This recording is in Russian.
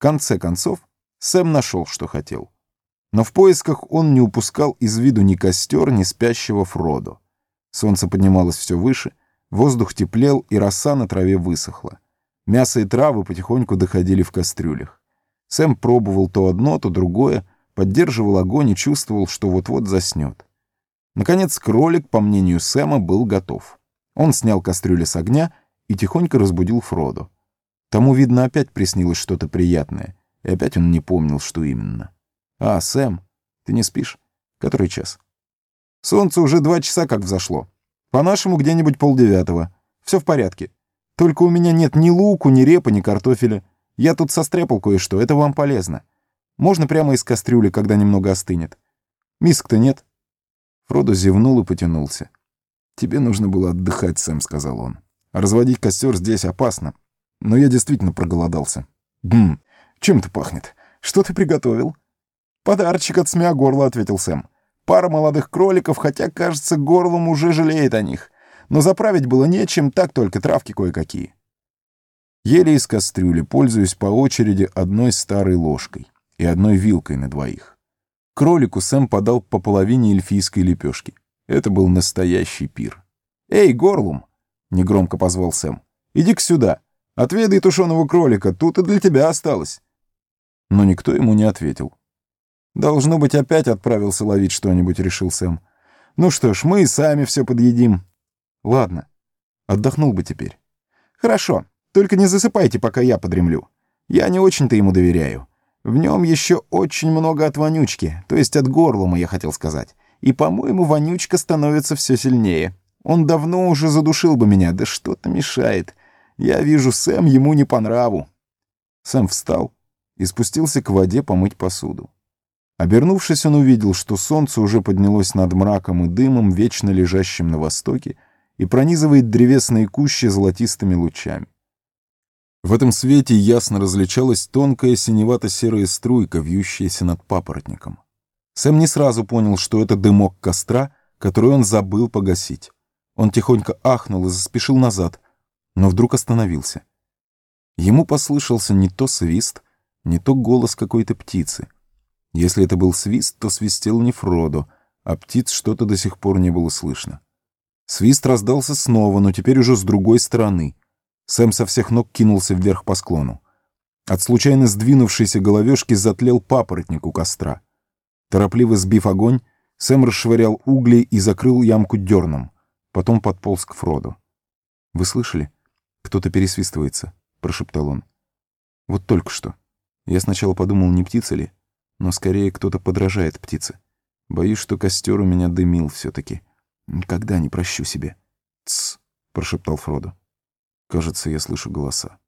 конце концов, Сэм нашел, что хотел. Но в поисках он не упускал из виду ни костер, ни спящего Фродо. Солнце поднималось все выше, воздух теплел, и роса на траве высохла. Мясо и травы потихоньку доходили в кастрюлях. Сэм пробовал то одно, то другое, поддерживал огонь и чувствовал, что вот-вот заснет. Наконец, кролик, по мнению Сэма, был готов. Он снял кастрюлю с огня и тихонько разбудил Фродо. Тому, видно, опять приснилось что-то приятное, и опять он не помнил, что именно. «А, Сэм, ты не спишь? Который час?» «Солнце уже два часа как взошло. По-нашему, где-нибудь полдевятого. Все в порядке. Только у меня нет ни луку, ни репы, ни картофеля. Я тут состряпал кое-что, это вам полезно. Можно прямо из кастрюли, когда немного остынет. Миск-то нет?» Фродо зевнул и потянулся. «Тебе нужно было отдыхать, Сэм», — сказал он. «Разводить костер здесь опасно. Но я действительно проголодался. Гм, чем это пахнет? Что ты приготовил?» «Подарочек от смея горла», — ответил Сэм. «Пара молодых кроликов, хотя, кажется, горлом уже жалеет о них. Но заправить было нечем, так только травки кое-какие». Ели из кастрюли, пользуясь по очереди одной старой ложкой и одной вилкой на двоих. Кролику Сэм подал по половине эльфийской лепешки. Это был настоящий пир. «Эй, Горлум!» — негромко позвал Сэм. «Иди-ка сюда. Отведай тушеного кролика, тут и для тебя осталось». Но никто ему не ответил. «Должно быть, опять отправился ловить что-нибудь», — решил Сэм. «Ну что ж, мы и сами все подъедим». «Ладно, отдохнул бы теперь». «Хорошо, только не засыпайте, пока я подремлю. Я не очень-то ему доверяю. В нем еще очень много от вонючки, то есть от горлума, я хотел сказать. И, по-моему, вонючка становится все сильнее. Он давно уже задушил бы меня, да что-то мешает. Я вижу, Сэм ему не по нраву. Сэм встал и спустился к воде помыть посуду. Обернувшись, он увидел, что солнце уже поднялось над мраком и дымом, вечно лежащим на востоке, и пронизывает древесные кущи золотистыми лучами. В этом свете ясно различалась тонкая синевато-серая струйка, вьющаяся над папоротником. Сэм не сразу понял, что это дымок костра, который он забыл погасить. Он тихонько ахнул и заспешил назад, но вдруг остановился. Ему послышался не то свист, не то голос какой-то птицы. Если это был свист, то свистел не Фродо, а птиц что-то до сих пор не было слышно. Свист раздался снова, но теперь уже с другой стороны. Сэм со всех ног кинулся вверх по склону. От случайно сдвинувшейся головешки затлел папоротник у костра. Торопливо сбив огонь, Сэм расшвырял угли и закрыл ямку дерном. Потом подполз к Фроду. «Вы слышали? Кто-то пересвистывается», — прошептал он. «Вот только что. Я сначала подумал, не птица ли, но скорее кто-то подражает птице. Боюсь, что костер у меня дымил все-таки. Никогда не прощу себе». «Тсс», — прошептал Фродо. «Кажется, я слышу голоса».